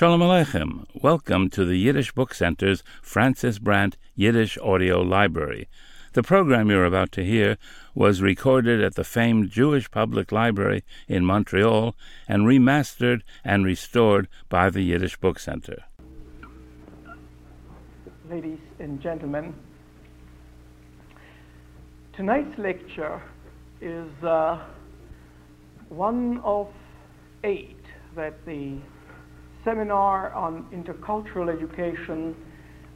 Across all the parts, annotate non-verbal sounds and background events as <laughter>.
Shalom Aleichem. Welcome to the Yiddish Book Center's Frances Brandt Yiddish Audio Library. The program you're about to hear was recorded at the famed Jewish Public Library in Montreal and remastered and restored by the Yiddish Book Center. Ladies and gentlemen, tonight's lecture is uh, one of eight that the seminar on intercultural education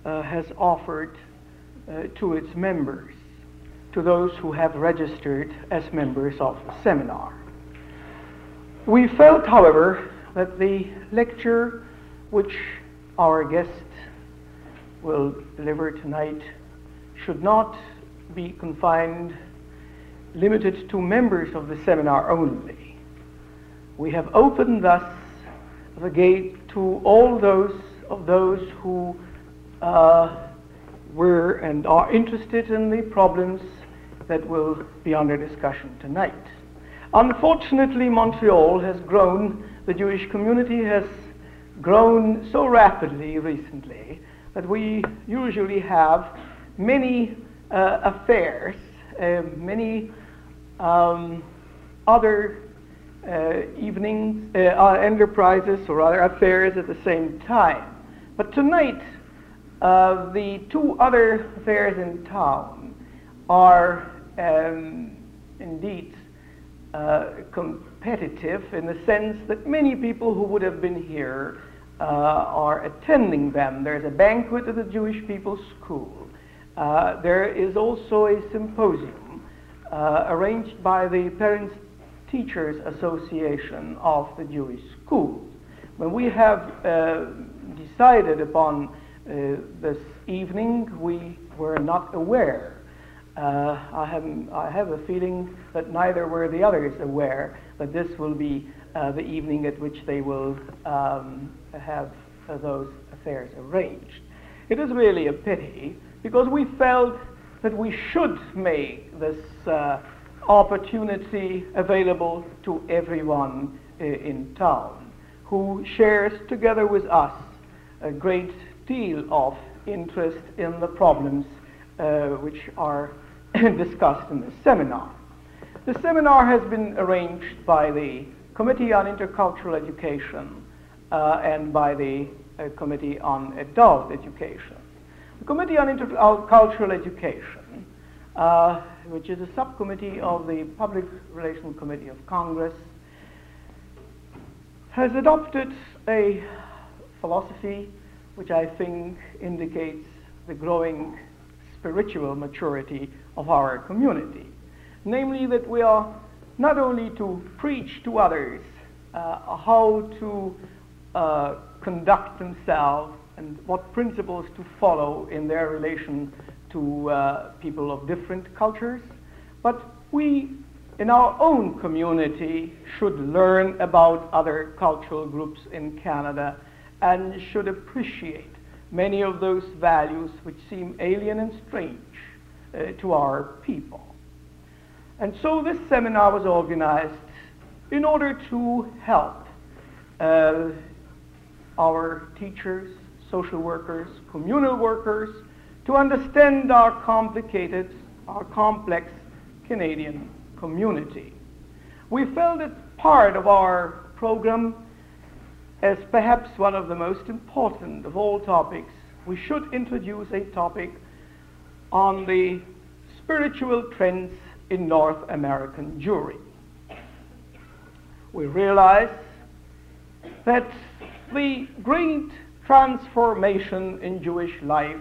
uh, has offered uh, to its members, to those who have registered as members of the seminar. We felt, however, that the lecture which our guest will deliver tonight should not be confined, limited to members of the seminar only. We have opened thus the gate to all those of those who uh, were and are interested in the problems that will be under discussion tonight. Unfortunately, Montreal has grown, the Jewish community has grown so rapidly recently that we usually have many uh, affairs, uh, many um, other evenings, uh, uh, enterprises, or other affairs at the same time. But tonight, uh, the two other affairs in town are um, indeed uh, competitive in the sense that many people who would have been here uh, are attending them. There's a banquet at the Jewish People's School. there is also a symposium arranged by the Parents Teachers Association of the Jewish Schools. When we have uh, decided upon uh, this evening, we were not aware. Uh, I, have, I have a feeling that neither were the others aware that this will be uh, the evening at which they will um, have those affairs arranged. It is really a pity because we felt that we should make this uh, opportunity available to everyone uh, in town who shares together with us a great deal of interest in the problems uh, which are <clears throat> discussed in the seminar. The seminar has been arranged by the Committee on Intercultural Education uh, and by the uh, Committee on Adult Education. The Committee on Intercultural Education uh, which is a subcommittee of the Public Relations Committee of Congress, has adopted a philosophy which I think indicates the growing spiritual maturity of our community. Namely, that we are not only to preach to others uh, how to uh, conduct themselves and what principles to follow in their relation to uh, people of different cultures, but we in our own community should learn about other cultural groups in Canada and should appreciate many of those values which seem alien and strange uh, to our people. And so this seminar was organized in order to help uh, our teachers, social workers, communal workers, to understand our complicated, our complex Canadian community. We felt it part of our program as perhaps one of the most important of all topics. We should introduce a topic on the spiritual trends in North American Jewry. We realize that the great transformation in Jewish life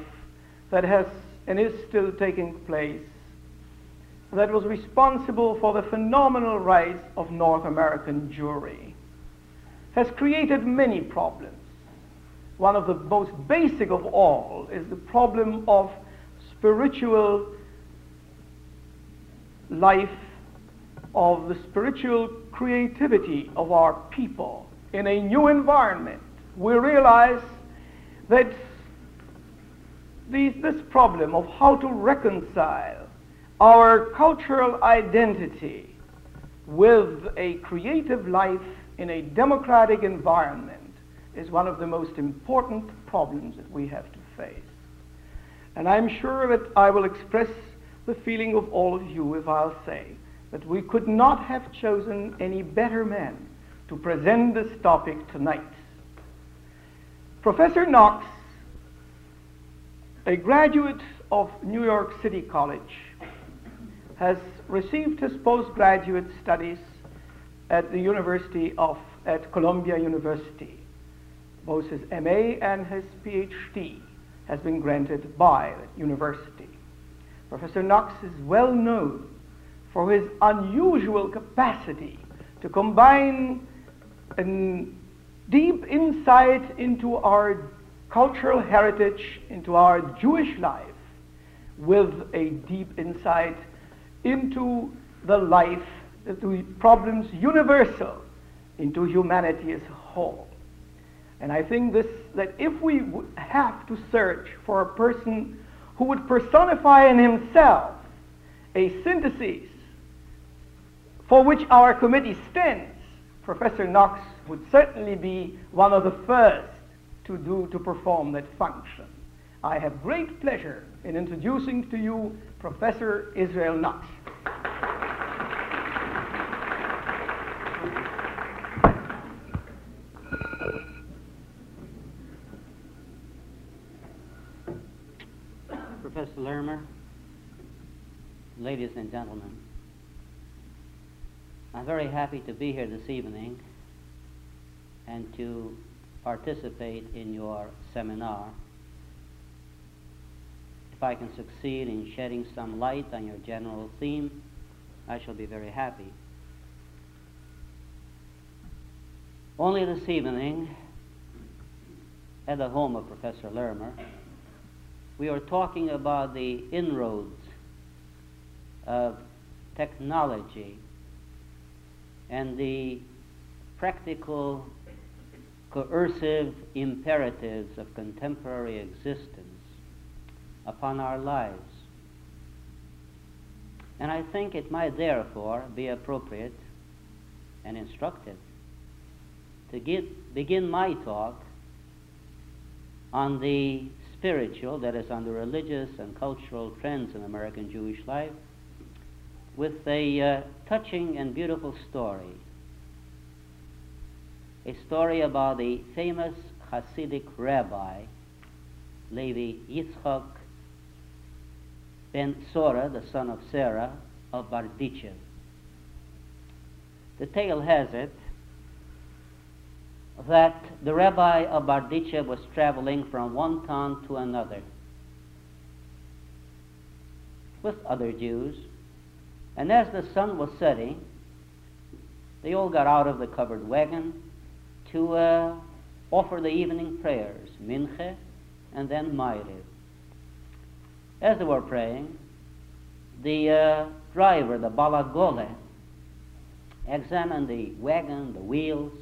that has and is still taking place that was responsible for the phenomenal rise of North American Jewry has created many problems. One of the most basic of all is the problem of spiritual life, of the spiritual creativity of our people in a new environment. We realize that these, this problem of how to reconcile our cultural identity with a creative life in a democratic environment is one of the most important problems that we have to face. And I'm sure that I will express the feeling of all of you if I'll say that we could not have chosen any better man to present this topic tonight. Professor Knox, a graduate of New York City College, has received his postgraduate studies at the University of, at Columbia University. Both his MA and his PhD has been granted by the university. Professor Knox is well known for his unusual capacity to combine a deep insight into our cultural heritage, into our Jewish life, with a deep insight into the life, the problems universal, into humanity as a whole. And I think this, that if we have to search for a person who would personify in himself a synthesis for which our committee stands, Professor Knox would certainly be one of the first to do to perform that function. I have great pleasure in introducing to you Professor Israel Knox. Professor Lermer, ladies and gentlemen, I'm very happy to be here this evening and to participate in your seminar. If I can succeed in shedding some light on your general theme, I shall be very happy. Only this evening, at the home of Professor Lermer, we are talking about the inroads of technology and the practical, coercive imperatives of contemporary existence upon our lives. And I think it might therefore be appropriate and instructive to get, begin my talk on the spiritual, that is, on the religious and cultural trends in American Jewish life, with a uh, touching and beautiful story. A story about the famous Hasidic rabbi, Levi Yitzchak ben Sora, the son of Sarah, of Berdichev. The tale has it that the rabbi of Berdichev was traveling from one town to another with other Jews and as the sun was setting, they all got out of the covered wagon to uh, offer the evening prayers, Minche and then Ma'ariv. As they were praying, the uh, driver, the Balagole, examined the wagon, the wheels,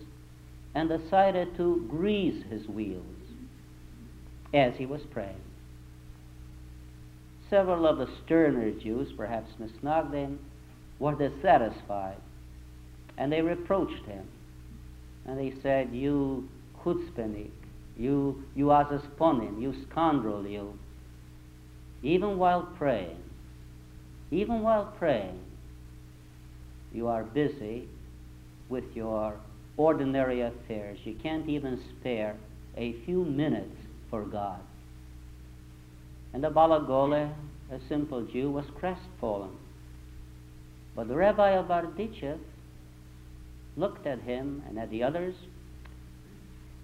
and decided to grease his wheels as he was praying. Several of the sterner Jews, perhaps Misnagdim, were dissatisfied, and they reproached him. And they said, You chutzpahnik, you, you azasponim, you scoundrel, you. Even while praying, even while praying, you are busy with your ordinary affairs. You can't even spare a few minutes for God. And the Balagole, a simple Jew, was crestfallen. But the rabbi of Berdichev looked at him and at the others,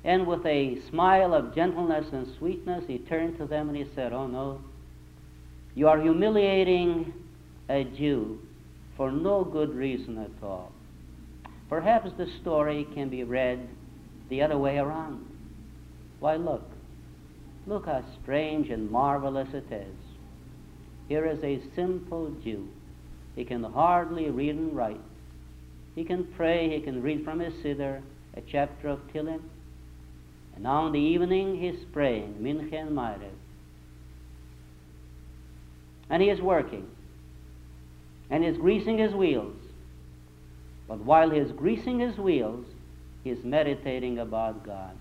and with a smile of gentleness and sweetness, he turned to them and he said, Oh no, you are humiliating a Jew for no good reason at all. Perhaps the story can be read the other way around. Why, look, Look how strange and marvelous it is. Here is a simple Jew. He can hardly read and write. He can pray, he can read from his Siddur a chapter of Tehillim. And now in the evening he's praying, Mincha and Ma'ariv. And he is working. And he's greasing his wheels. But while he's greasing his wheels, he's meditating about God.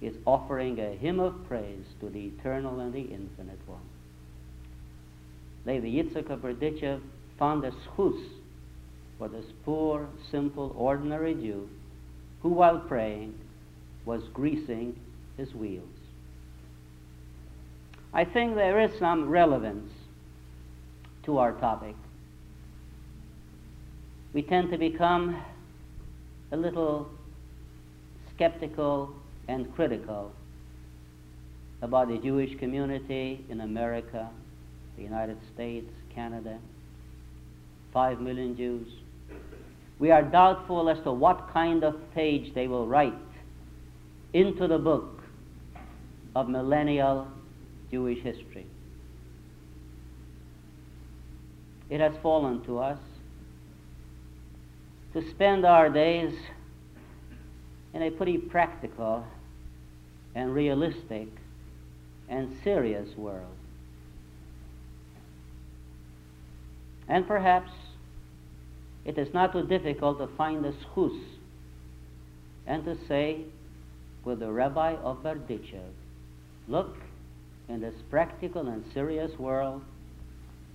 is offering a hymn of praise to the eternal and the infinite one. Levi Yitzchak of Berdichev found a zchus for this poor, simple, ordinary Jew who, while praying, was greasing his wheels. I think there is some relevance to our topic. We tend to become a little skeptical and critical about the Jewish community in America, the United States, Canada, five million Jews. We are doubtful as to what kind of page they will write into the book of millennial Jewish history. It has fallen to us to spend our days in a pretty practical and realistic and serious world. And perhaps it is not too difficult to find a zchus and to say with the rabbi of Berdichev, look, in this practical and serious world,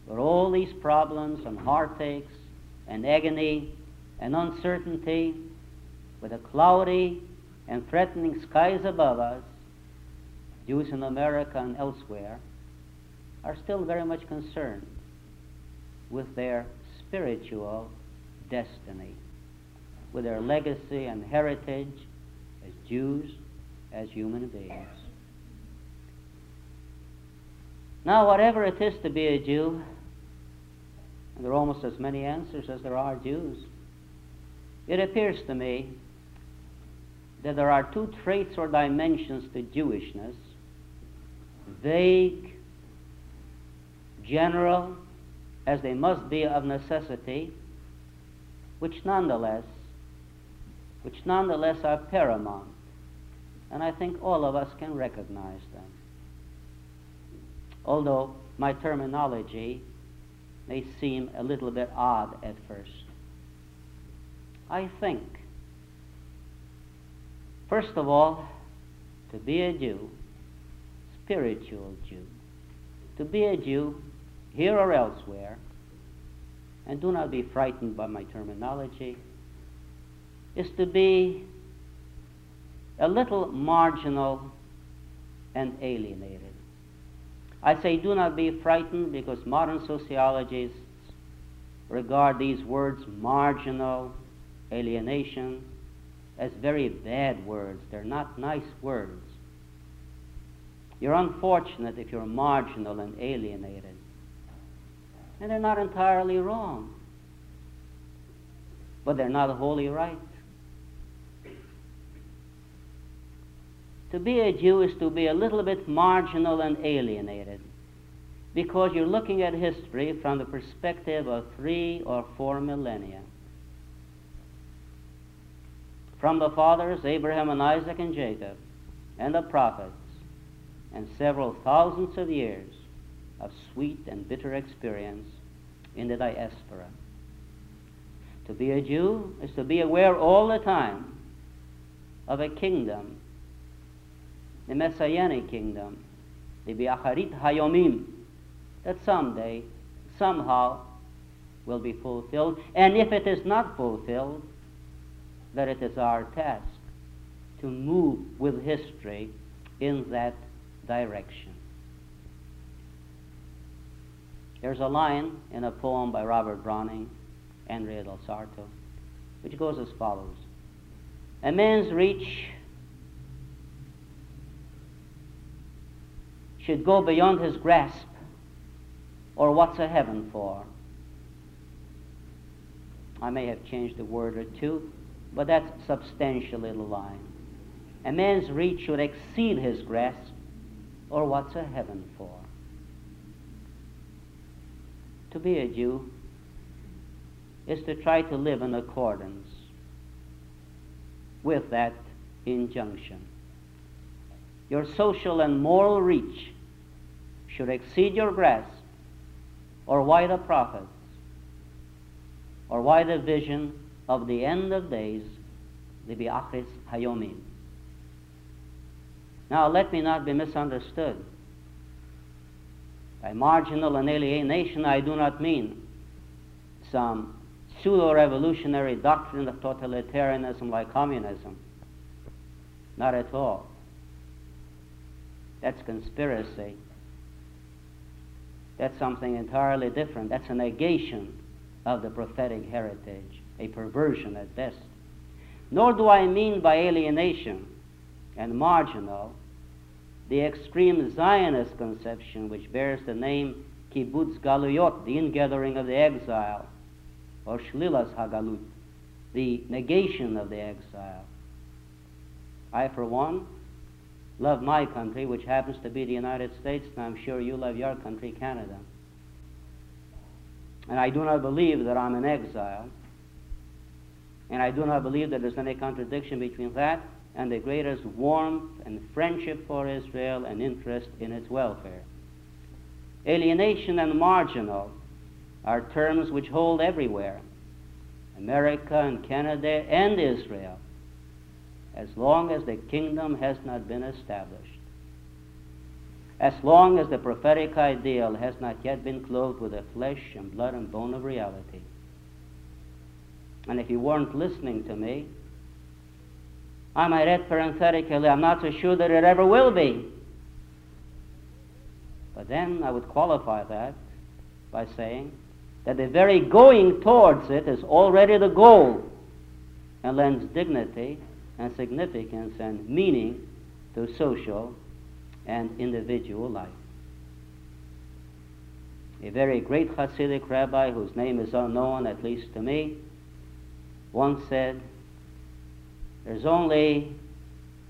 where all these problems and heartaches and agony and uncertainty, with the cloudy and threatening skies above us, Jews in America and elsewhere are still very much concerned with their spiritual destiny, with their legacy and heritage as Jews, as human beings. Now, whatever it is to be a Jew, and there are almost as many answers as there are Jews, it appears to me that there are two traits or dimensions to Jewishness vague, general, as they must be of necessity, which nonetheless, which nonetheless are paramount. And I think all of us can recognize them. Although my terminology may seem a little bit odd at first. I think, first of all, to be a Jew, spiritual Jew, to be a Jew here or elsewhere, and do not be frightened by my terminology, is to be a little marginal and alienated. I say do not be frightened because modern sociologists regard these words marginal, alienation, as very bad words. They're not nice words. You're unfortunate if you're marginal and alienated. And they're not entirely wrong. But they're not wholly right. To be a Jew is to be a little bit marginal and alienated because you're looking at history from the perspective of three or four millennia. From the fathers, Abraham and Isaac and Jacob, and the prophets, and several thousands of years of sweet and bitter experience in the diaspora. To be a Jew is to be aware all the time of a kingdom, the Messianic kingdom, the Biacharit Hayomim, that someday, somehow, will be fulfilled. And if it is not fulfilled, that it is our task to move with history in that direction. There's a line in a poem by Robert Browning, Andrea del Sarto, which goes as follows A man's reach should go beyond his grasp, or what's a heaven for? I may have changed a word or two, but that's substantially the line. A man's reach should exceed his grasp, or what's a heaven for? To be a Jew is to try to live in accordance with that injunction. Your social and moral reach should exceed your grasp, or why the prophets, or why the vision of the end of days, the Biachris Hayomim. Now, let me not be misunderstood. By marginal and alienation, I do not mean some pseudo revolutionary doctrine of totalitarianism like communism. Not at all. That's conspiracy. That's something entirely different. That's a negation of the prophetic heritage, a perversion at best. Nor do I mean by alienation and marginal the extreme Zionist conception which bears the name kibbutz galuyot, the ingathering of the exile, or shlilas hagalut, the negation of the exile. I, for one, love my country, which happens to be the United States, and I'm sure you love your country, Canada. And I do not believe that I'm an exile. And I do not believe that there's any contradiction between that and the greatest warmth and friendship for Israel and interest in its welfare. Alienation and marginal are terms which hold everywhere America and Canada and Israel as long as the kingdom has not been established. As long as the prophetic ideal has not yet been clothed with the flesh and blood and bone of reality. And if you weren't listening to me, I might add parenthetically, I'm not so sure that it ever will be. But then I would qualify that by saying that the very going towards it is already the goal and lends dignity and significance and meaning to social and individual life. A very great Hasidic rabbi, whose name is unknown, at least to me, once said, There's only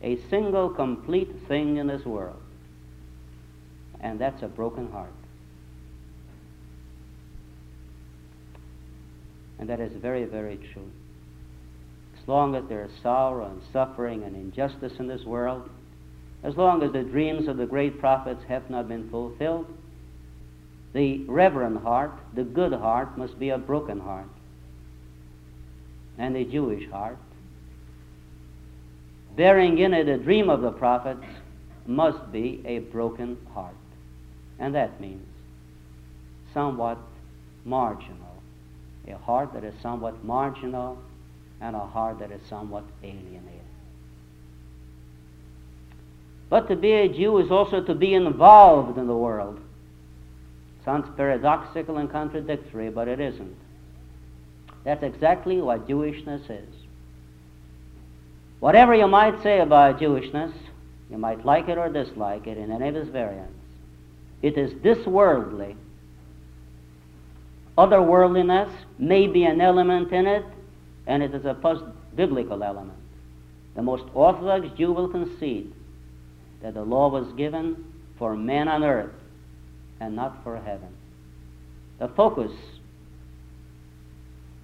a single complete thing in this world, and that's a broken heart. And that is very, very true. As long as there is sorrow and suffering and injustice in this world, as long as the dreams of the great prophets have not been fulfilled, the reverent heart, the good heart, must be a broken heart. And the Jewish heart, bearing in it a dream of the prophets, must be a broken heart. And that means somewhat marginal. A heart that is somewhat marginal and a heart that is somewhat alienated. But to be a Jew is also to be involved in the world. Sounds paradoxical and contradictory, but it isn't. That's exactly what Jewishness is. Whatever you might say about Jewishness, you might like it or dislike it in any of its variants, it is this worldly. Otherworldliness may be an element in it, and it is a post biblical element. The most Orthodox Jew will concede that the law was given for men on earth and not for heaven. The focus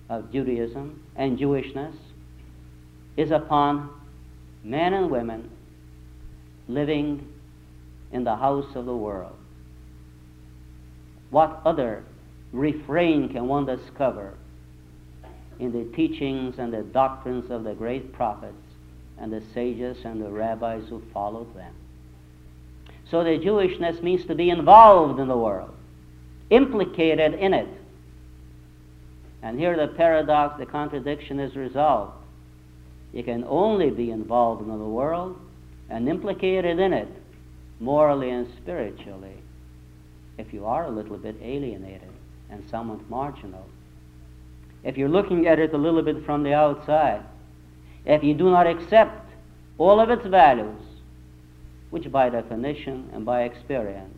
of Judaism and Jewishness is upon men and women living in the house of the world. What other refrain can one discover in the teachings and the doctrines of the great prophets and the sages and the rabbis who followed them? So the Jewishness means to be involved in the world, implicated in it. And here the paradox, the contradiction is resolved. You can only be involved in the world and implicated in it, morally and spiritually, if you are a little bit alienated and somewhat marginal. If you're looking at it a little bit from the outside, if you do not accept all of its values, which by definition and by experience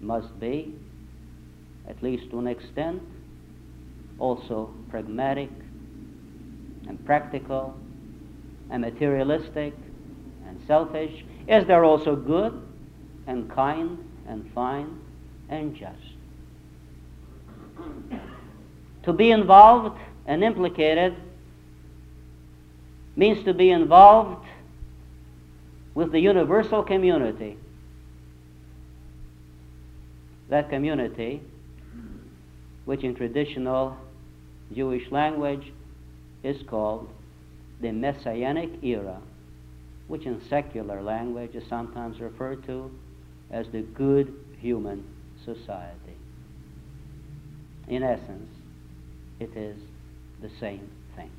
must be, at least to an extent, also pragmatic and practical and materialistic and selfish? Is there also good and kind and fine and just? to be involved and implicated means to be involved with the universal community. That community, which in traditional Jewish language is called the Messianic era, which in secular language is sometimes referred to as the good human society. In essence, it is the same thing.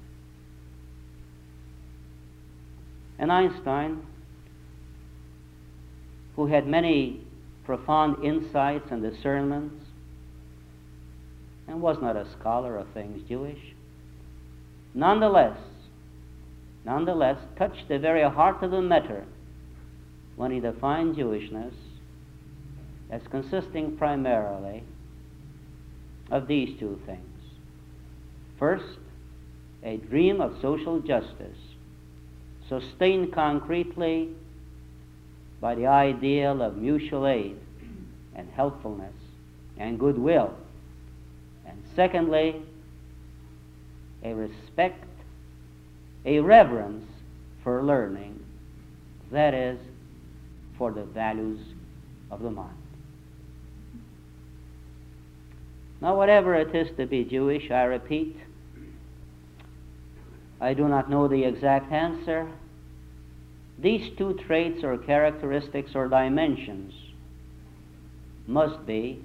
And Einstein, who had many profound insights and discernments, and was not a scholar of things Jewish, nonetheless, nonetheless touched the very heart of the matter when he defined Jewishness as consisting primarily of these two things. First, a dream of social justice, sustained concretely by the ideal of mutual aid and helpfulness and goodwill. And secondly, a respect, a reverence for learning, that is, for the values of the mind. Now, whatever it is to be Jewish, I repeat, I do not know the exact answer. These two traits or characteristics or dimensions must be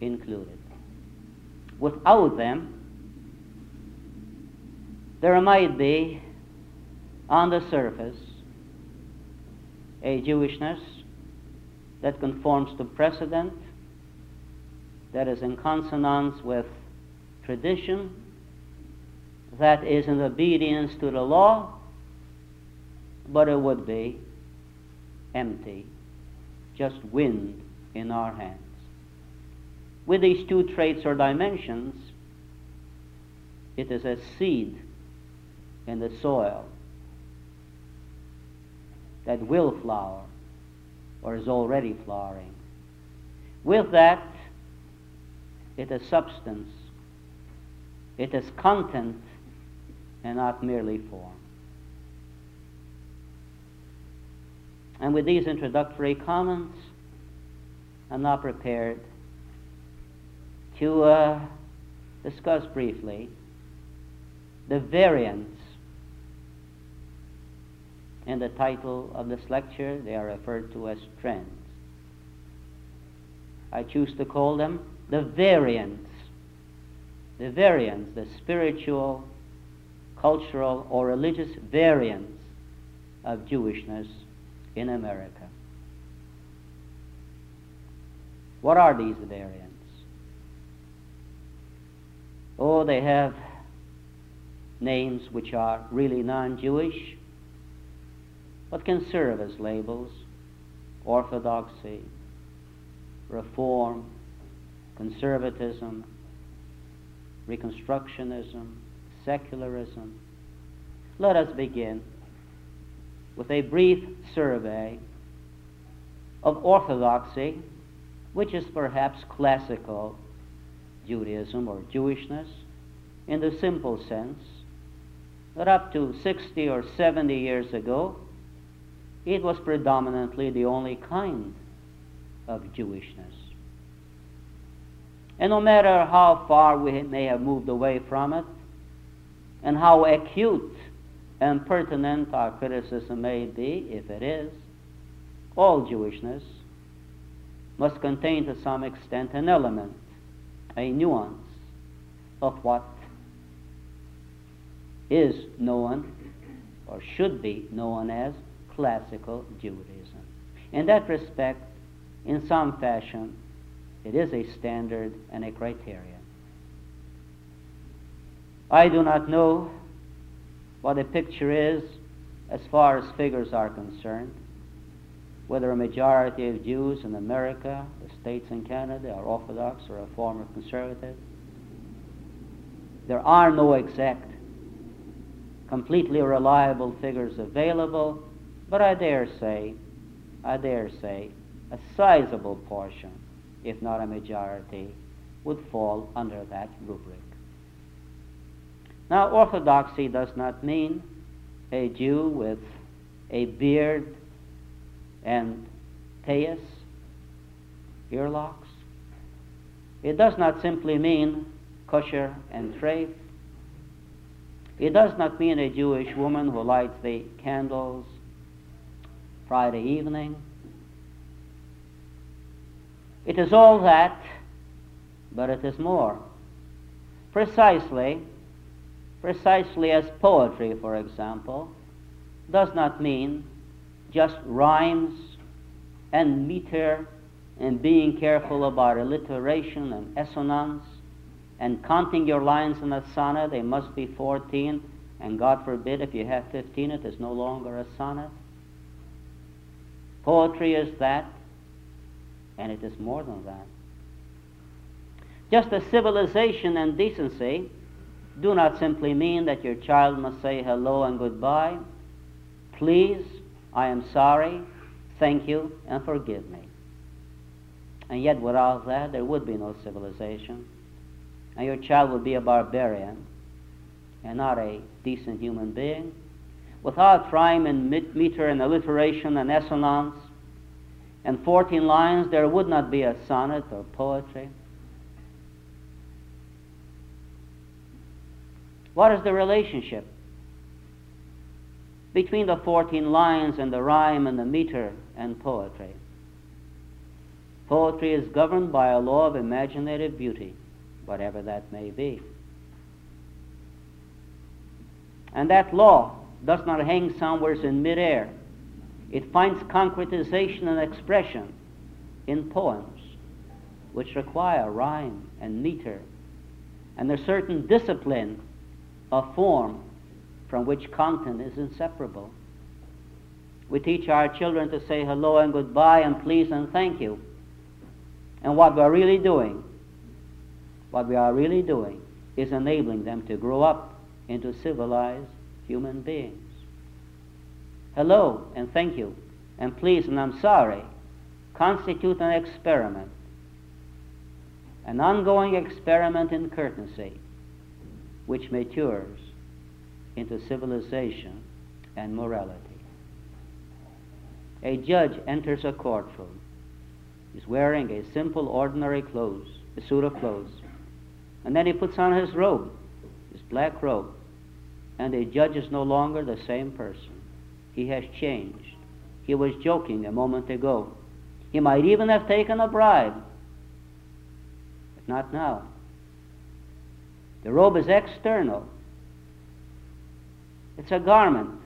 included. Without them, there might be, on the surface, a Jewishness that conforms to precedent, that is in consonance with tradition, that is in obedience to the law, but it would be empty, just wind in our hands. With these two traits or dimensions, it is a seed in the soil that will flower or is already flowering. With that, it is substance, it is content, and not merely form. And with these introductory comments, I'm now prepared to uh, discuss briefly the variants in the title of this lecture. They are referred to as trends. I choose to call them the variants. The variants, the spiritual, cultural, or religious variants of Jewishness in America. What are these variants? Oh, they have names which are really non Jewish, but can serve as labels orthodoxy, reform, conservatism, reconstructionism, secularism. Let us begin with a brief survey of orthodoxy, which is perhaps classical Judaism or Jewishness, in the simple sense that up to 60 or 70 years ago, it was predominantly the only kind of Jewishness. And no matter how far we may have moved away from it, and how acute and pertinent our criticism may be, if it is, all Jewishness must contain to some extent an element, a nuance of what is known or should be known as classical Judaism. In that respect, in some fashion, it is a standard and a criterion. I do not know what the picture is as far as figures are concerned, whether a majority of Jews in America, the states in Canada, are Orthodox or Reform or Conservative. There are no exact, completely reliable figures available, but I dare say, I dare say, a sizable portion if not a majority, would fall under that rubric. Now, orthodoxy does not mean a Jew with a beard and payas, earlocks. It does not simply mean kosher and treif. It does not mean a Jewish woman who lights the candles Friday evening. It is all that, but it is more. Precisely, precisely as poetry, for example, does not mean just rhymes and meter and being careful about alliteration and assonance and counting your lines in a sonnet, they must be 14, and God forbid if you have 15, it is no longer a sonnet. Poetry is that, and it is more than that. Just as civilization and decency do not simply mean that your child must say hello and goodbye, please, I am sorry, thank you, and forgive me. And yet, without that, there would be no civilization. And your child would be a barbarian and not a decent human being. Without rhyme and meter and alliteration and assonance and 14 lines, there would not be a sonnet or poetry. What is the relationship between the 14 lines and the rhyme and the meter and poetry? Poetry is governed by a law of imaginative beauty, whatever that may be. And that law does not hang somewhere in midair. It finds concretization and expression in poems, which require rhyme and meter and a certain discipline of form from which content is inseparable. We teach our children to say hello and goodbye and please and thank you. And what we are really doing, what we are really doing, is enabling them to grow up into civilized human beings. Hello and thank you, and please and I'm sorry constitute an experiment, an ongoing experiment in courtesy, which matures into civilization and morality. A judge enters a courtroom. He's wearing a simple, ordinary clothes, a suit of clothes. And then he puts on his robe, his black robe. And the judge is no longer the same person. He has changed. He was joking a moment ago. He might even have taken a bribe. But not now. The robe is external. It's a garment.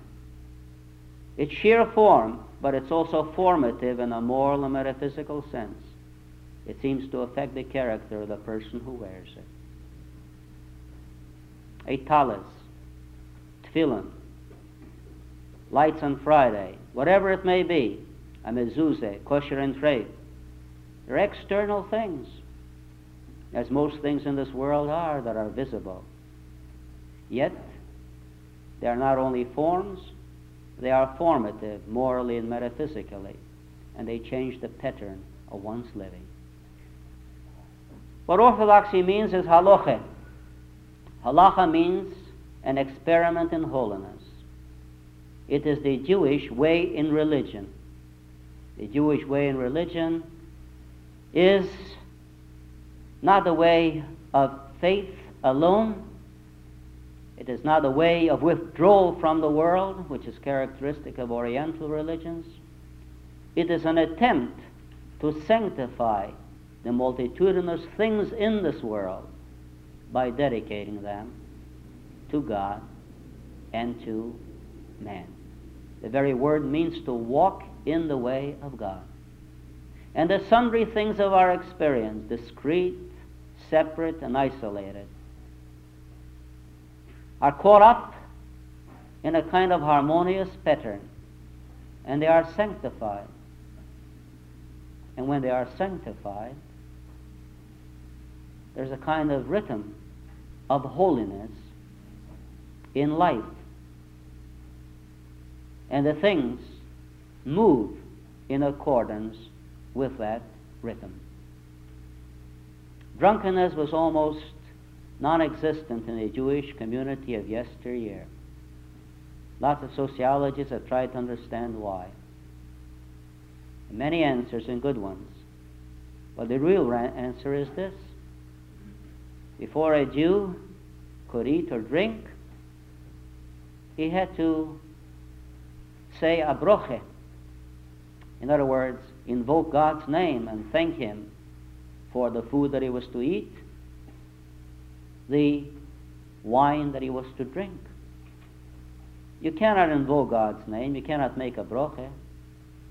It's sheer form, but it's also formative in a moral and metaphysical sense. It seems to affect the character of the person who wears it. A tallis, tefillin, lights on Friday, whatever it may be, a mezuzah, kosher and treif. They're external things, as most things in this world are that are visible. Yet, they are not only forms, they are formative morally and metaphysically, and they change the pattern of one's living. What orthodoxy means is halacha. Halacha means an experiment in holiness. It is the Jewish way in religion. The Jewish way in religion is not the way of faith alone, it is not a way of withdrawal from the world, which is characteristic of Oriental religions. It is an attempt to sanctify the multitudinous things in this world by dedicating them to God and to man. The very word means to walk in the way of God. And the sundry things of our experience, discrete, separate, and isolated, are caught up in a kind of harmonious pattern and they are sanctified. And when they are sanctified, there's a kind of rhythm of holiness in life. And the things move in accordance with that rhythm. Drunkenness was almost non existent in the Jewish community of yesteryear. Lots of sociologists have tried to understand why. Many answers and good ones. But the real answer is this before a Jew could eat or drink, he had to say a broche In other words, invoke God's name and thank Him for the food that he was to eat, the wine that he was to drink. You cannot invoke God's name, you cannot make a broche,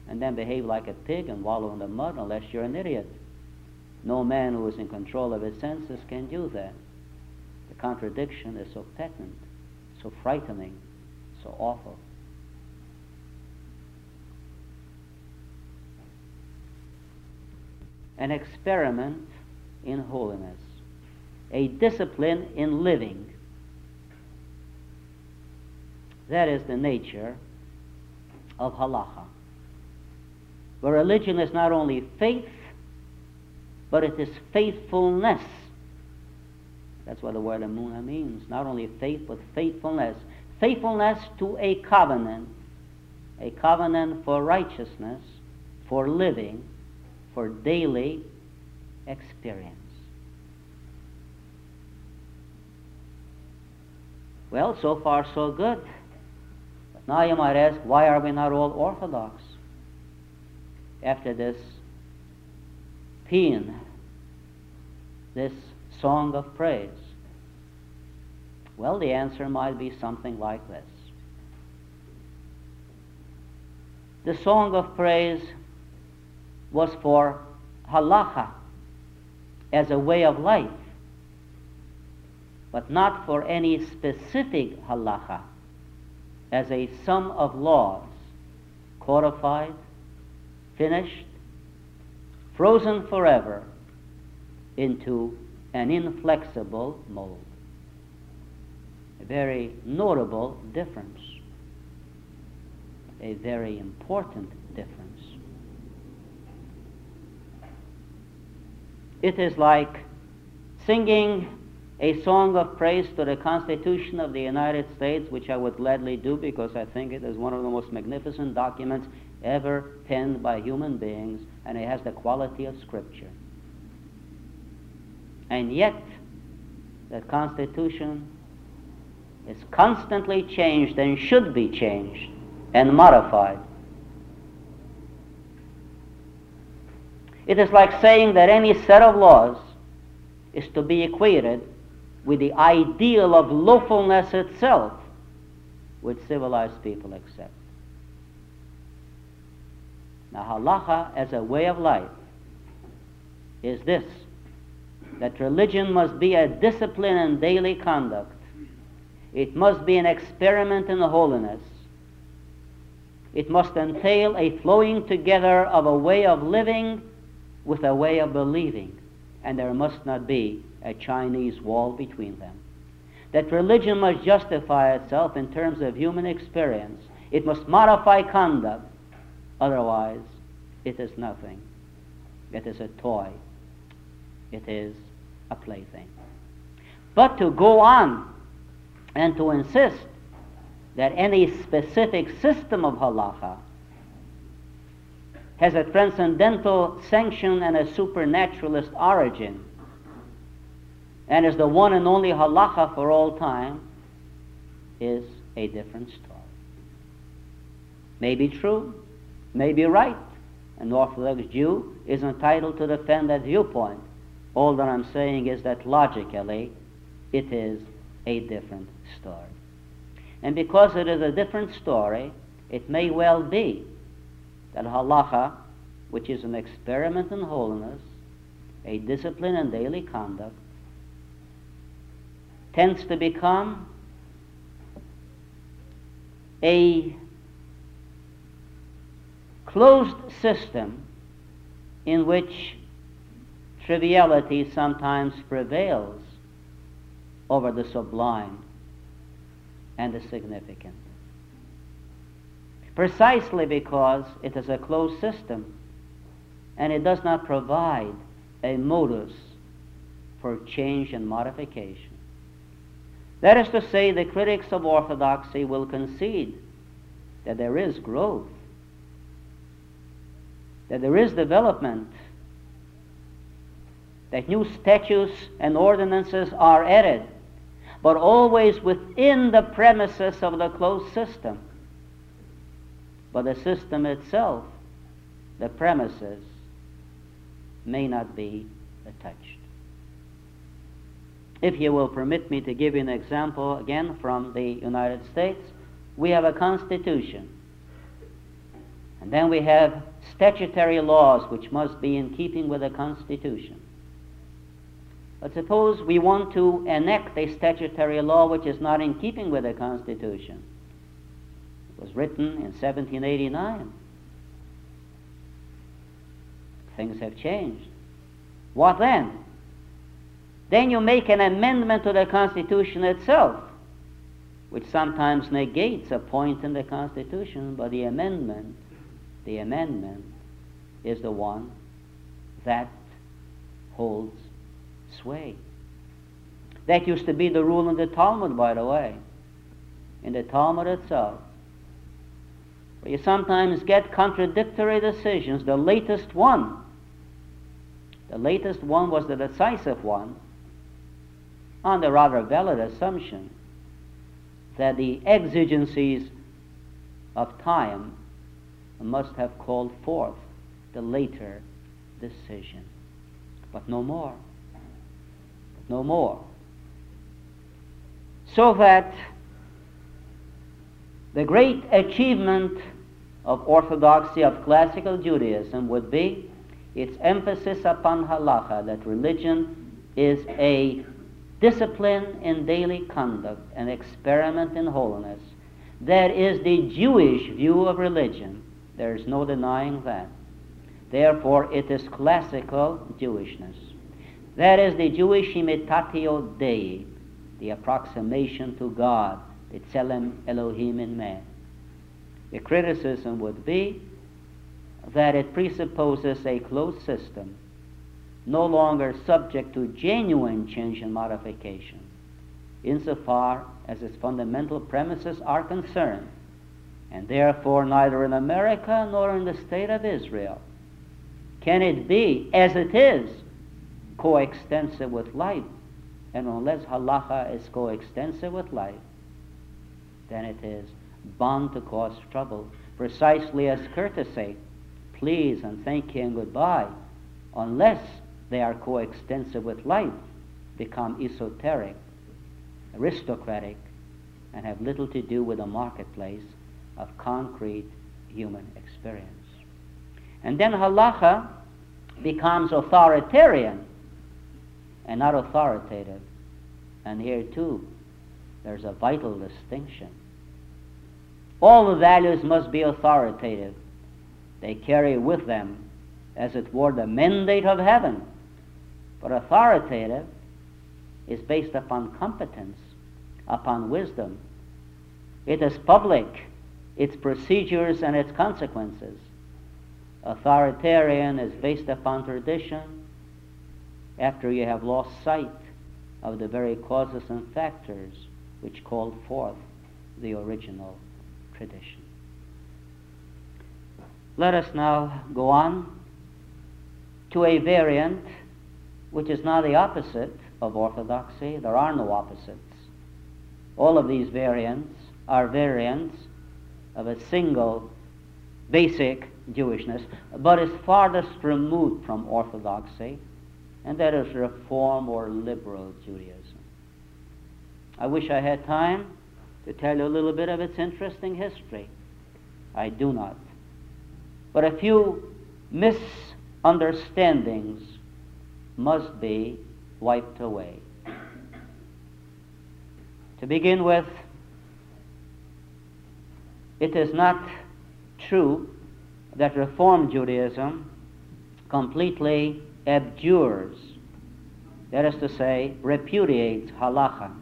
and then behave like a pig and wallow in the mud unless you're an idiot. No man who is in control of his senses can do that. The contradiction is so patent, so frightening, so awful. An experiment in holiness, a discipline in living. That is the nature of halacha. Where religion is not only faith, but it is faithfulness. That's what the word emuna means. Not only faith, but faithfulness. Faithfulness to a covenant, a covenant for righteousness, for living, for daily experience. Well, so far so good. But now you might ask, why are we not all Orthodox? After this paean, this song of praise? Well, the answer might be something like this. The song of praise was for halacha as a way of life, but not for any specific halacha as a sum of laws codified, finished, frozen forever into an inflexible mold. A very notable difference, a very important difference. It is like singing a song of praise to the Constitution of the United States, which I would gladly do because I think it is one of the most magnificent documents ever penned by human beings, and it has the quality of Scripture. And yet, the Constitution is constantly changed and should be changed and modified. It is like saying that any set of laws is to be equated with the ideal of lawfulness itself, which civilized people accept. Now, halacha as a way of life is this that religion must be a discipline in daily conduct. It must be an experiment in holiness. It must entail a flowing together of a way of living with a way of believing, and there must not be a Chinese wall between them. That religion must justify itself in terms of human experience. It must modify conduct, otherwise, it is nothing. It is a toy. It is a plaything. But to go on and to insist that any specific system of halacha has a transcendental sanction and a supernaturalist origin and is the one and only halacha for all time is a different story. May be true, may be right. An Orthodox Jew is entitled to defend that viewpoint. All that I'm saying is that logically it is a different story. And because it is a different story, it may well be that halacha, which is an experiment in holiness, a discipline in daily conduct, tends to become a closed system in which triviality sometimes prevails over the sublime and the significant precisely because it is a closed system and it does not provide a modus for change and modification. That is to say, the critics of orthodoxy will concede that there is growth, that there is development, that new statutes and ordinances are added, but always within the premises of the closed system but the system itself the premises may not be touched. If you will permit me to give you an example again from the United States, we have a constitution. And then we have statutory laws which must be in keeping with the Constitution. But suppose we want to enact a statutory law which is not in keeping with the Constitution. It was written in 1789. Things have changed. What then? Then you make an amendment to the Constitution itself, which sometimes negates a point in the Constitution, but the amendment, the amendment is the one that holds sway. That used to be the rule in the Talmud, by the way. In the Talmud itself. Where you sometimes get contradictory decisions. The latest one, the latest one was the decisive one, on the rather valid assumption that the exigencies of time must have called forth the later decision. But no more no more. So that the great achievement of orthodoxy, of classical Judaism, would be its emphasis upon halacha, that religion is a discipline in daily conduct, an experiment in holiness. That is the Jewish view of religion. There is no denying that. Therefore, it is classical Jewishness. That is the Jewish imitatio Dei, the approximation to God, the Tselem Elohim in man. The criticism would be that it presupposes a closed system, no longer subject to genuine change and modification, insofar as its fundamental premises are concerned, and therefore neither in America nor in the state of Israel can it be as it is coextensive with life. And unless halacha is coextensive with life, then it is bound to cause trouble. Precisely as courtesy, please and thank you and goodbye, unless they are coextensive with life, become esoteric, aristocratic, and have little to do with the marketplace of concrete human experience. And then halacha becomes authoritarian and not authoritative. And here too, there's a vital distinction. All the values must be authoritative. They carry with them, as it were, the mandate of heaven. But authoritative is based upon competence, upon wisdom. It is public, its procedures and its consequences. Authoritarian is based upon tradition, after you have lost sight of the very causes and factors which called forth the original tradition. Let us now go on to a variant which is now the opposite of orthodoxy. There are no opposites. All of these variants are variants of a single basic Jewishness, but is farthest removed from orthodoxy and that is Reform or Liberal Judaism. I wish I had time to tell you a little bit of its interesting history. I do not. But a few misunderstandings must be wiped away. To begin with, it is not true that Reform Judaism completely abjures, that is to say, repudiates halacha.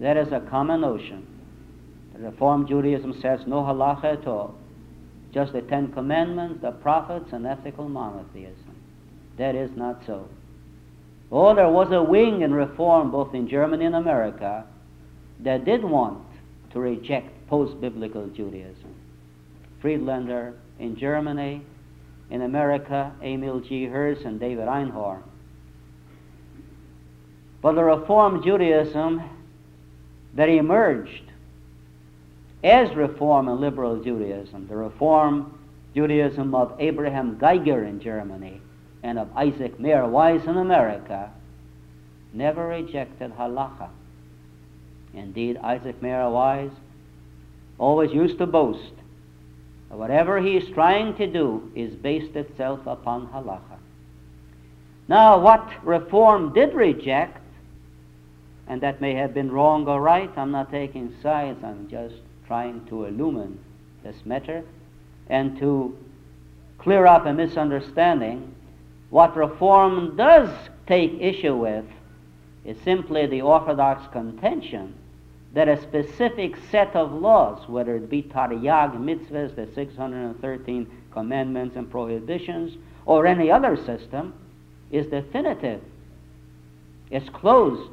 That is a common notion. Reformed Judaism says no halacha at all, just the Ten Commandments, the prophets, and ethical monotheism. That is not so. Oh, there was a wing in Reform, both in Germany and America, that did want to reject post biblical Judaism. Friedlander in Germany, in America, Emil G. Hirsch and David Einhorn. But the Reform Judaism that emerged as Reform and Liberal Judaism, the Reform Judaism of Abraham Geiger in Germany and of Isaac Mayer Wise in America, never rejected halacha. Indeed, Isaac Mayer Wise always used to boast whatever he is trying to do is based itself upon halacha. Now, what Reform did reject, and that may have been wrong or right, I'm not taking sides, I'm just trying to illumine this matter and to clear up a misunderstanding. What Reform does take issue with is simply the Orthodox contention that a specific set of laws, whether it be Taryag mitzvahs, the 613 commandments and prohibitions, or any other system, is definitive, is closed,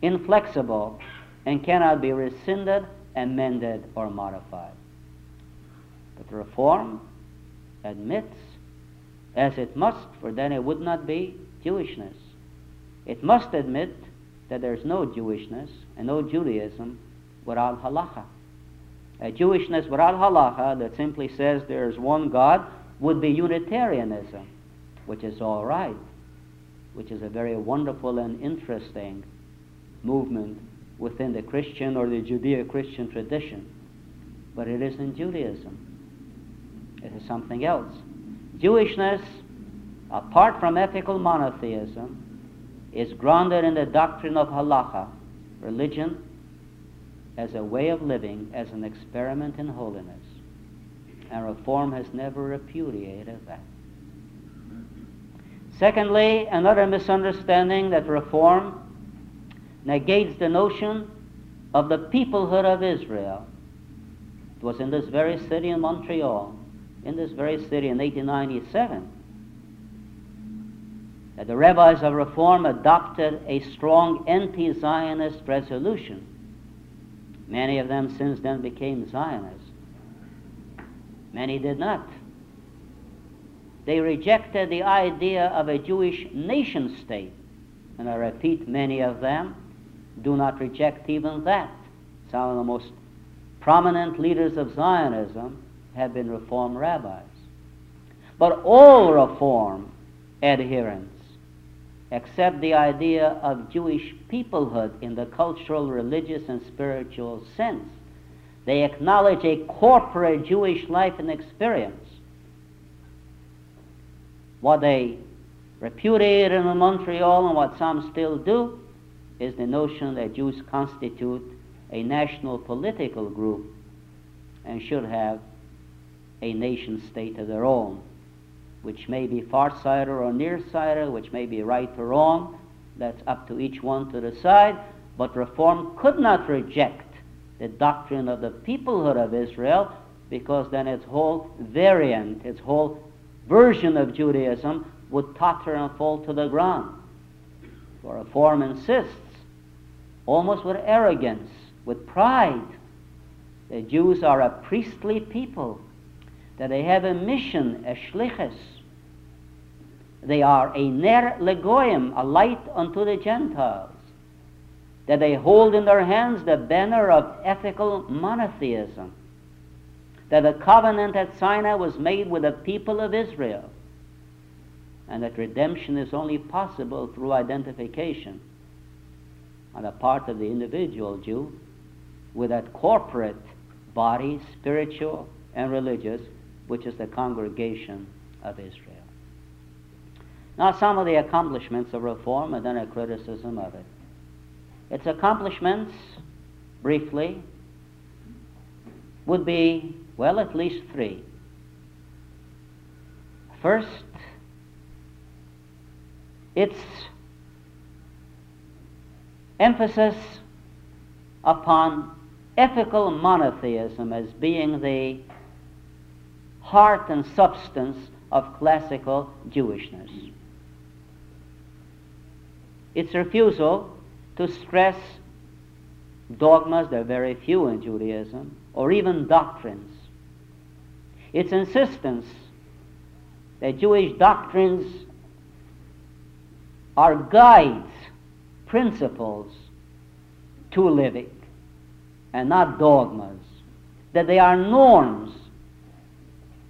inflexible, and cannot be rescinded, amended, or modified. But Reform admits, as it must, for then it would not be Jewishness. It must admit that there's no Jewishness and no Judaism without halacha. A Jewishness without halacha that simply says there's one God would be Unitarianism, which is all right, which is a very wonderful and interesting movement within the Christian or the Judeo Christian tradition. But it isn't Judaism, it is something else. Jewishness, apart from ethical monotheism, is grounded in the doctrine of halacha, religion as a way of living, as an experiment in holiness. And Reform has never repudiated that. Secondly, another misunderstanding that Reform negates the notion of the peoplehood of Israel. It was in this very city in Montreal, in this very city in 1897, that the rabbis of Reform adopted a strong anti Zionist resolution. Many of them since then became Zionists. Many did not. They rejected the idea of a Jewish nation state. And I repeat, many of them do not reject even that. Some of the most prominent leaders of Zionism have been Reform rabbis. But all Reform adherents accept the idea of Jewish peoplehood in the cultural, religious, and spiritual sense. They acknowledge a corporate Jewish life and experience. What they repudiated in Montreal and what some still do is the notion that Jews constitute a national political group and should have a nation state of their own which may be far-sighted or near-sighted, which may be right or wrong. That's up to each one to decide. But Reform could not reject the doctrine of the peoplehood of Israel because then its whole variant, its whole version of Judaism would totter and fall to the ground. For Reform insists, almost with arrogance, with pride, that Jews are a priestly people, that they have a mission, a shlichus, they are a ner legoyim, a light unto the Gentiles. That they hold in their hands the banner of ethical monotheism. That the covenant at Sinai was made with the people of Israel. And that redemption is only possible through identification on the part of the individual Jew with that corporate body, spiritual and religious, which is the congregation of Israel. Now, some of the accomplishments of reform and then a criticism of it. Its accomplishments, briefly, would be, well, at least three. First, its emphasis upon ethical monotheism as being the heart and substance of classical Jewishness its refusal to stress dogmas, there are very few in Judaism, or even doctrines. Its insistence that Jewish doctrines are guides, principles to living, and not dogmas, that they are norms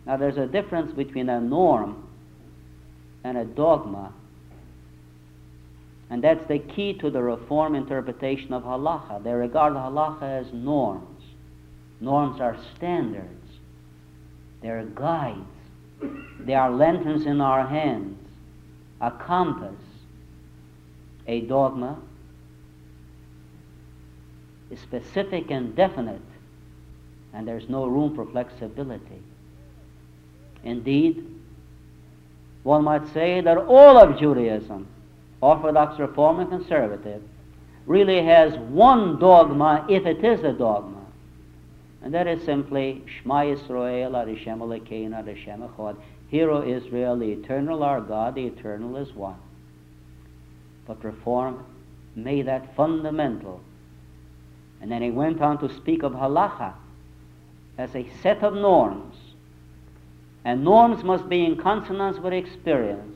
Now, there's a difference between a norm and a dogma. And that's the key to the Reform interpretation of halacha. They regard halacha as norms. Norms are standards, they're guides, they are lanterns in our hands, a compass, a dogma is specific and definite, and there's no room for flexibility. Indeed, one might say that all of Judaism, Orthodox, Reform, and Conservative, really has one dogma if it is a dogma. And that is simply Shema Yisrael, Adishem Elokeinu, Adishem Echad. Hear, O Israel, the eternal our God, the eternal is one. But Reform made that fundamental. And then he went on to speak of halacha as a set of norms and norms must be in consonance with experience,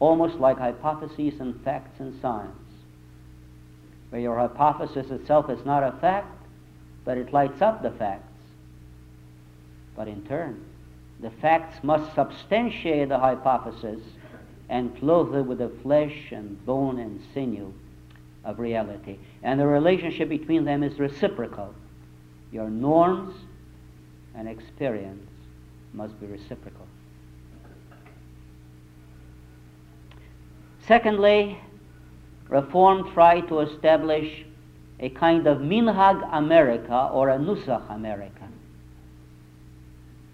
almost like hypotheses and facts in science, where your hypothesis itself is not a fact, but it lights up the facts. But in turn, the facts must substantiate the hypothesis and clothe it with the flesh and bone and sinew of reality. And the relationship between them is reciprocal. Your norms and experience must be reciprocal. Secondly, Reform tried to establish a kind of Minhag America or a Nusach America.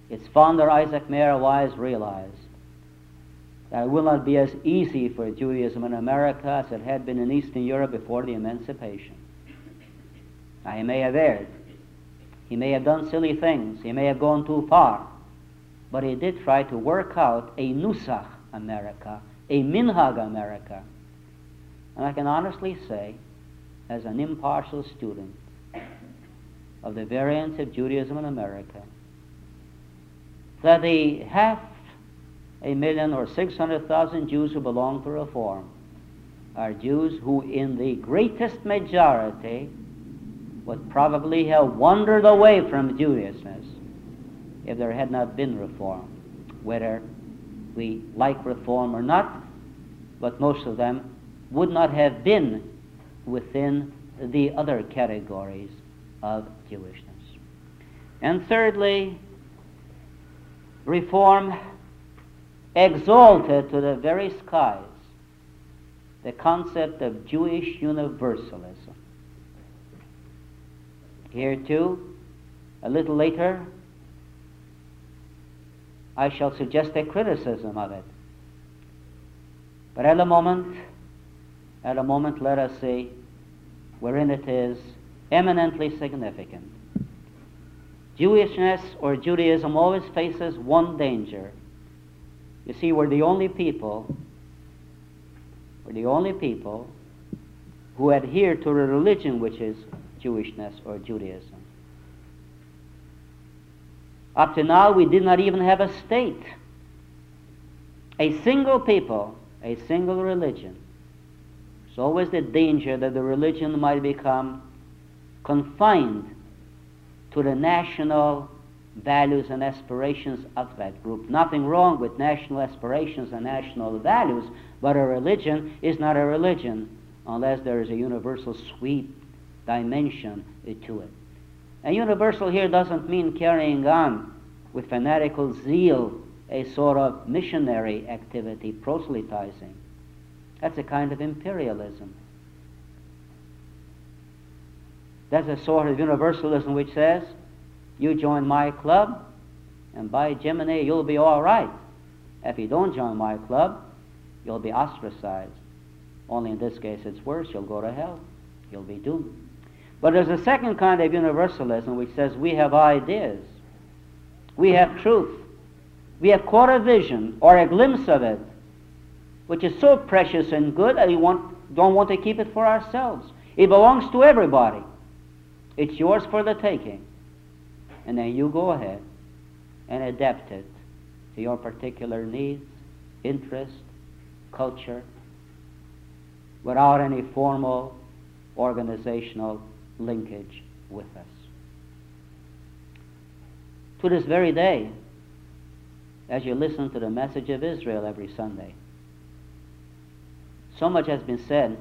Its founder, Isaac Mayer Wise, realized that it will not be as easy for Judaism in America as it had been in Eastern Europe before the emancipation. Now, he may have erred. He may have done silly things. He may have gone too far but he did try to work out a Nusach America, a Minhag America. And I can honestly say, as an impartial student of the variants of Judaism in America, that the half a million or 600,000 Jews who belong to Reform are Jews who, in the greatest majority, would probably have wandered away from Judaism if there had not been reform, whether we like reform or not, but most of them would not have been within the other categories of Jewishness. And thirdly, reform exalted to the very skies the concept of Jewish universalism. Here, too, a little later, I shall suggest a criticism of it. But at the moment, at a moment, let us see wherein it is eminently significant. Jewishness or Judaism always faces one danger. You see, we're the only people, we're the only people who adhere to a religion which is Jewishness or Judaism. Up to now, we did not even have a state, a single people, a single religion. There's always the danger that the religion might become confined to the national values and aspirations of that group. Nothing wrong with national aspirations and national values, but a religion is not a religion unless there is a universal sweep dimension to it. And universal here doesn't mean carrying on with fanatical zeal a sort of missionary activity, proselytizing. That's a kind of imperialism. That's a sort of universalism which says, you join my club, and by Gemini, you'll be all right. If you don't join my club, you'll be ostracized. Only in this case, it's worse. You'll go to hell. You'll be doomed. But there's a second kind of universalism which says we have ideas. We have truth. We have a vision or a glimpse of it, which is so precious and good that we want, don't want to keep it for ourselves. It belongs to everybody. It's yours for the taking. And then you go ahead and adapt it to your particular needs, interests, culture, without any formal organizational linkage with us. To this very day, as you listen to the message of Israel every Sunday. So much has been said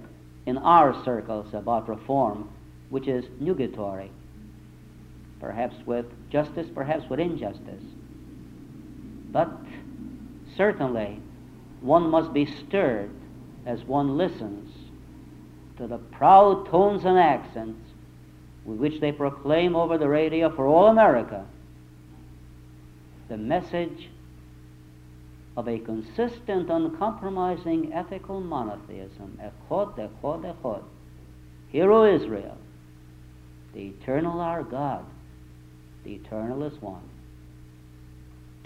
in our circles about reform, which is nugatory, perhaps with justice, perhaps with injustice. But certainly, one must be stirred as one listens to the proud tones and accents which they proclaim over the radio for all America the message of a consistent, uncompromising ethical monotheism. Echod, echod, echod. Hear, O Israel, the eternal our God, the eternal is one.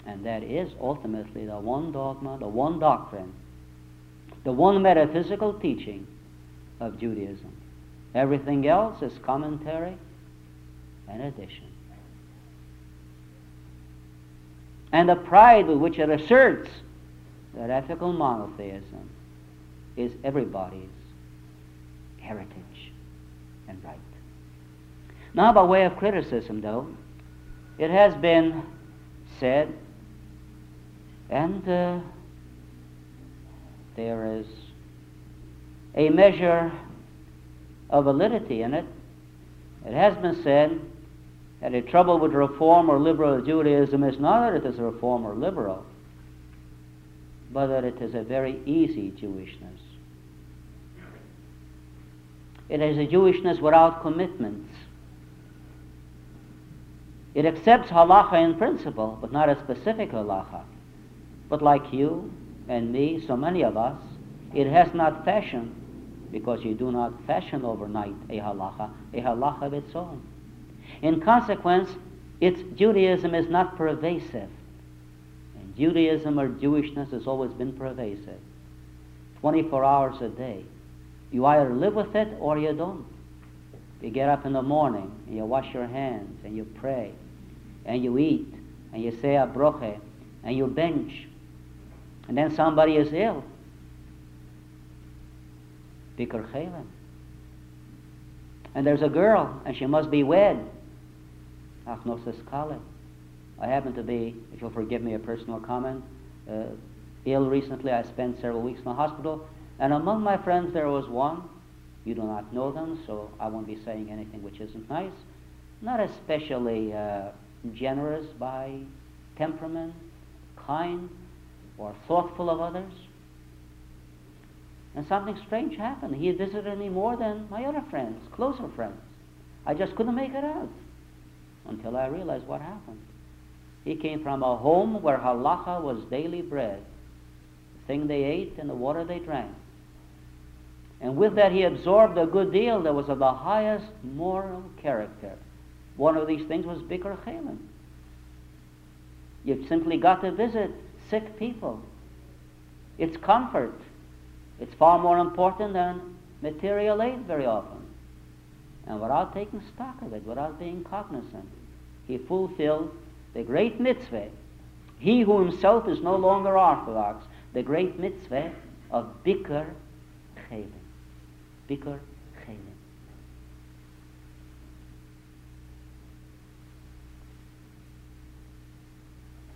And that is ultimately the one dogma, the one doctrine, the one metaphysical teaching of Judaism. Everything else is commentary and addition. And the pride with which it asserts that ethical monotheism is everybody's heritage and right. Now, by way of criticism, though, it has been said, and uh, there is a measure of validity in it. It has been said that the trouble with reform or liberal Judaism is not that it is reform or liberal, but that it is a very easy Jewishness. It is a Jewishness without commitments. It accepts halacha in principle, but not a specific halacha. But like you and me, so many of us, it has not fashioned because you do not fashion overnight a halacha, a halacha of its own. In consequence, its Judaism is not pervasive. And Judaism or Jewishness has always been pervasive. 24 hours a day. You either live with it or you don't. You get up in the morning and you wash your hands and you pray and you eat and you say a broche and you bench. And then somebody is ill Chaylim. And there's a girl, and she must be wed. Achnosis Kale. I happen to be, if you'll forgive me a personal comment, uh, ill recently. I spent several weeks in the hospital, and among my friends there was one. You do not know them, so I won't be saying anything which isn't nice. Not especially uh, generous by temperament, kind, or thoughtful of others. And something strange happened. He visited me more than my other friends, closer friends. I just couldn't make it out until I realized what happened. He came from a home where halacha was daily bread, the thing they ate and the water they drank. And with that, he absorbed a good deal that was of the highest moral character. One of these things was Bikur Chaylim. You've simply got to visit sick people. It's comfort. It's far more important than material aid very often. And without taking stock of it, without being cognizant, he fulfilled the great mitzvah. He who himself is no longer orthodox, the great mitzvah of Bikur Chaylim. Bikur Chaylim.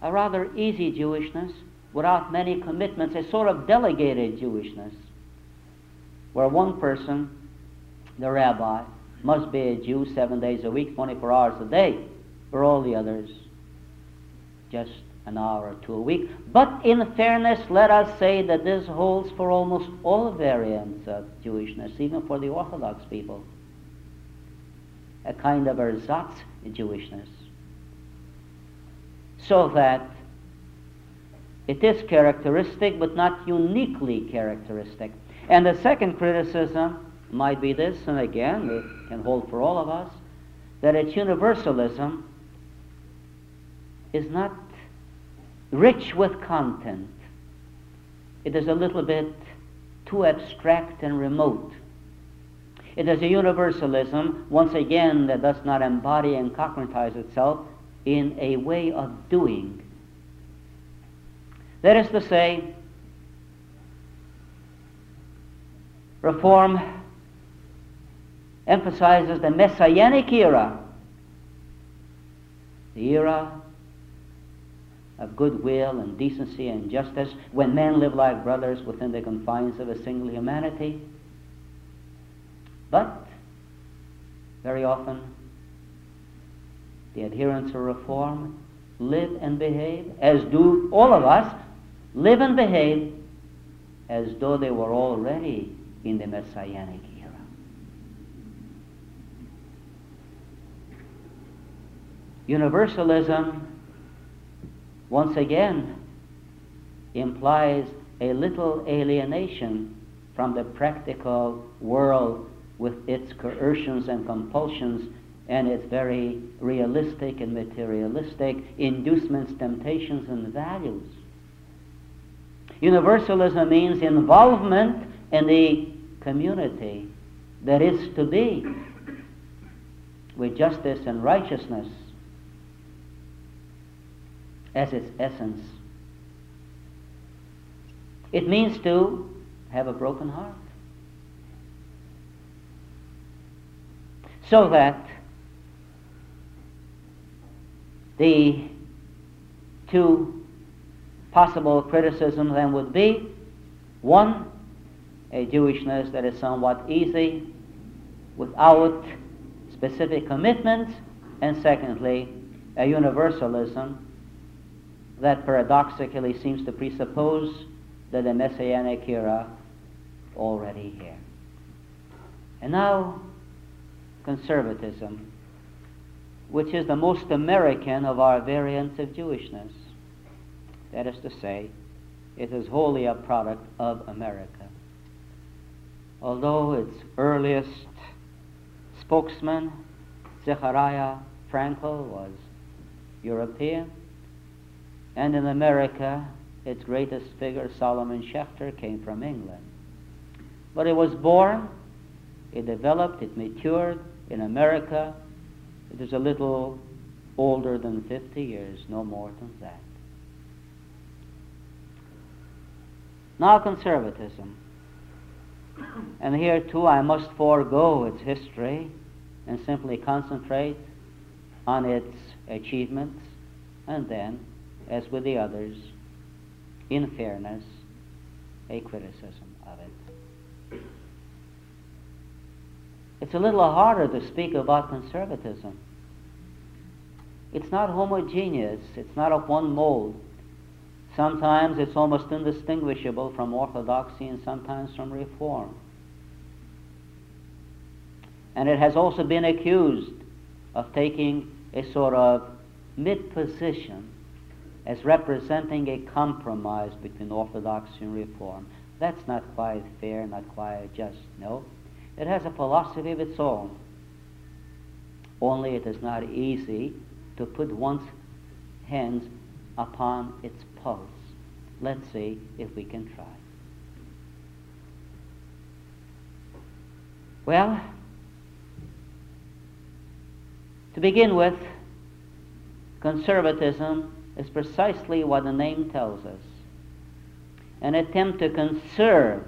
A rather easy Jewishness without many commitments, a sort of delegated Jewishness, where one person, the rabbi, must be a Jew seven days a week, 24 hours a day, for all the others, just an hour or two a week. But in fairness, let us say that this holds for almost all variants of Jewishness, even for the Orthodox people. A kind of ersatz Jewishness. So that it is characteristic, but not uniquely characteristic. And the second criticism might be this, and again, it can hold for all of us, that its universalism is not rich with content. It is a little bit too abstract and remote. It is a universalism, once again, that does not embody and concretize itself in a way of doing that is to say, Reform emphasizes the Messianic era, the era of goodwill and decency and justice when men live like brothers within the confines of a single humanity. But very often, the adherents of reform live and behave, as do all of us, live and behave as though they were already in the Messianic era. Universalism, once again, implies a little alienation from the practical world with its coercions and compulsions and its very realistic and materialistic inducements, temptations, and values. Universalism means involvement in the community that is to be with justice and righteousness as its essence. It means to have a broken heart. So that the two possible criticism then would be one, a Jewishness that is somewhat easy without specific commitments, and secondly, a universalism that paradoxically seems to presuppose that the Messianic era already here. And now, conservatism, which is the most American of our variants of Jewishness. That is to say, it is wholly a product of America. Although its earliest spokesman, Zechariah Frankel, was European, and in America, its greatest figure, Solomon Schechter, came from England. But it was born, it developed, it matured in America. It is a little older than 50 years, no more than that. Now, conservatism. And here too I must forego its history and simply concentrate on its achievements and then, as with the others, in fairness, a criticism of it. It's a little harder to speak about conservatism. It's not homogeneous, it's not of one mold. Sometimes it's almost indistinguishable from orthodoxy and sometimes from reform. And it has also been accused of taking a sort of mid position as representing a compromise between orthodoxy and reform. That's not quite fair, not quite just. No. It has a philosophy of its own. Only it is not easy to put one's hands upon its pulse. Let's see if we can try. Well, to begin with, conservatism is precisely what the name tells us an attempt to conserve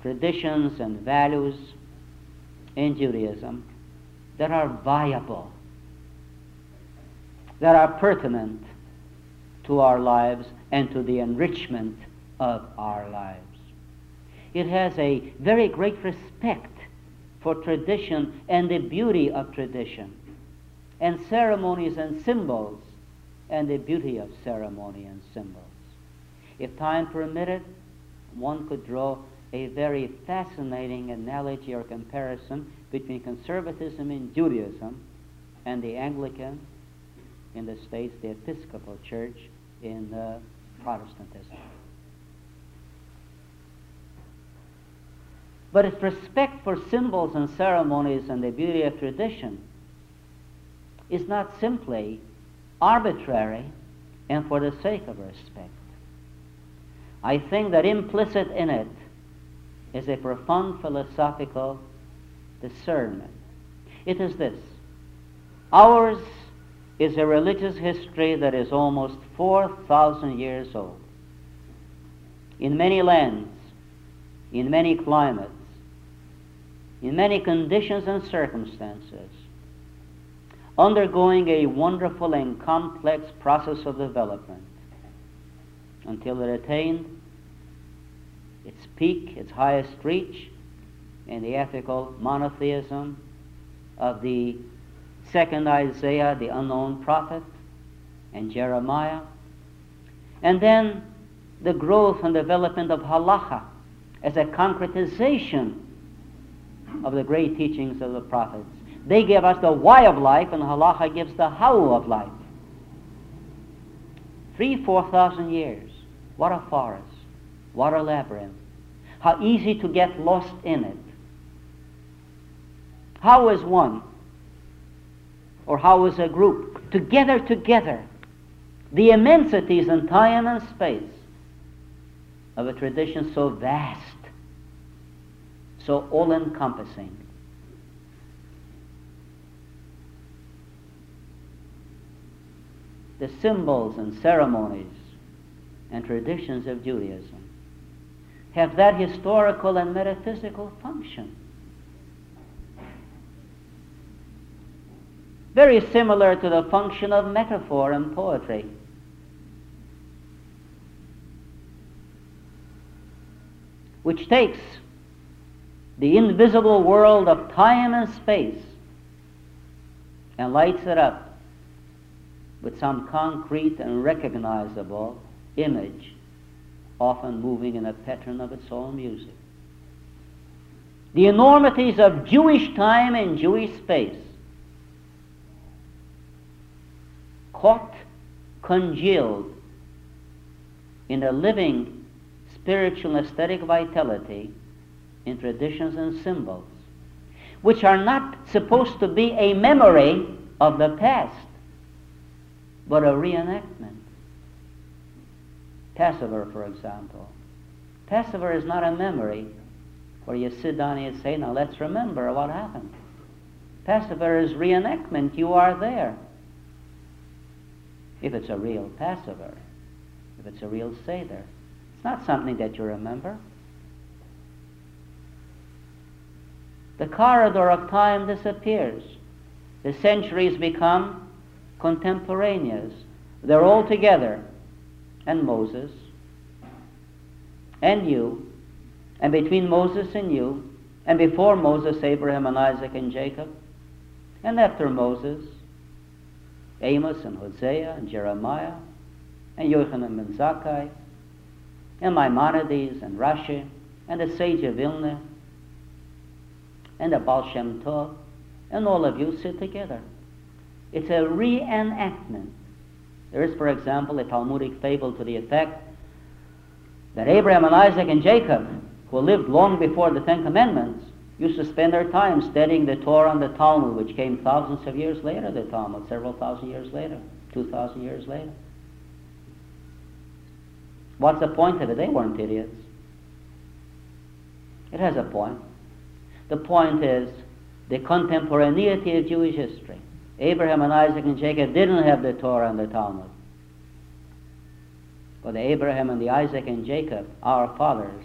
traditions and values in Judaism that are viable, that are pertinent to our lives and to the enrichment of our lives. It has a very great respect for tradition and the beauty of tradition, and ceremonies and symbols, and the beauty of ceremony and symbols. If time permitted, one could draw a very fascinating analogy or comparison between conservatism in Judaism and the Anglican in the States, the Episcopal Church in uh, Protestantism. But its respect for symbols and ceremonies and the beauty of tradition is not simply arbitrary and for the sake of respect. I think that implicit in it is a profound philosophical discernment. It is this ours is a religious history that is almost 4,000 years old. In many lands, in many climates, in many conditions and circumstances, undergoing a wonderful and complex process of development until it attained its peak, its highest reach in the ethical monotheism of the second Isaiah, the unknown prophet, and Jeremiah. And then the growth and development of halacha as a concretization of the great teachings of the prophets. They give us the why of life, and halacha gives the how of life. Three, four thousand years. What a forest. What a labyrinth. How easy to get lost in it. How is one, or how is a group, together, together, the immensities in time and space of a tradition so vast, so all encompassing. The symbols and ceremonies and traditions of Judaism have that historical and metaphysical function. Very similar to the function of metaphor and poetry. which takes the invisible world of time and space and lights it up with some concrete and recognizable image, often moving in a pattern of its own music. The enormities of Jewish time and Jewish space caught, congealed in a living spiritual and aesthetic vitality in traditions and symbols, which are not supposed to be a memory of the past, but a reenactment. Passover, for example. Passover is not a memory where you sit down and you say, now let's remember what happened. Passover is reenactment. You are there. If it's a real Passover, if it's a real Seder It's not something that you remember. The corridor of time disappears. The centuries become contemporaneous. They're all together. And Moses, and you, and between Moses and you, and before Moses, Abraham and Isaac and Jacob, and after Moses, Amos and Hosea and Jeremiah, and Yochanan and Zakkai, and Maimonides and Rashi and the sage of Vilna and the Baal Shem Tov and all of you sit together. It's a reenactment. There is, for example, a Talmudic fable to the effect that Abraham and Isaac and Jacob, who lived long before the Ten Commandments, used to spend their time studying the Torah and the Talmud, which came thousands of years later, the Talmud, several thousand years later, two thousand years later. What's the point of it? They weren't idiots. It has a point. The point is the contemporaneity of Jewish history. Abraham and Isaac and Jacob didn't have the Torah and the Talmud. But the Abraham and the Isaac and Jacob, our fathers,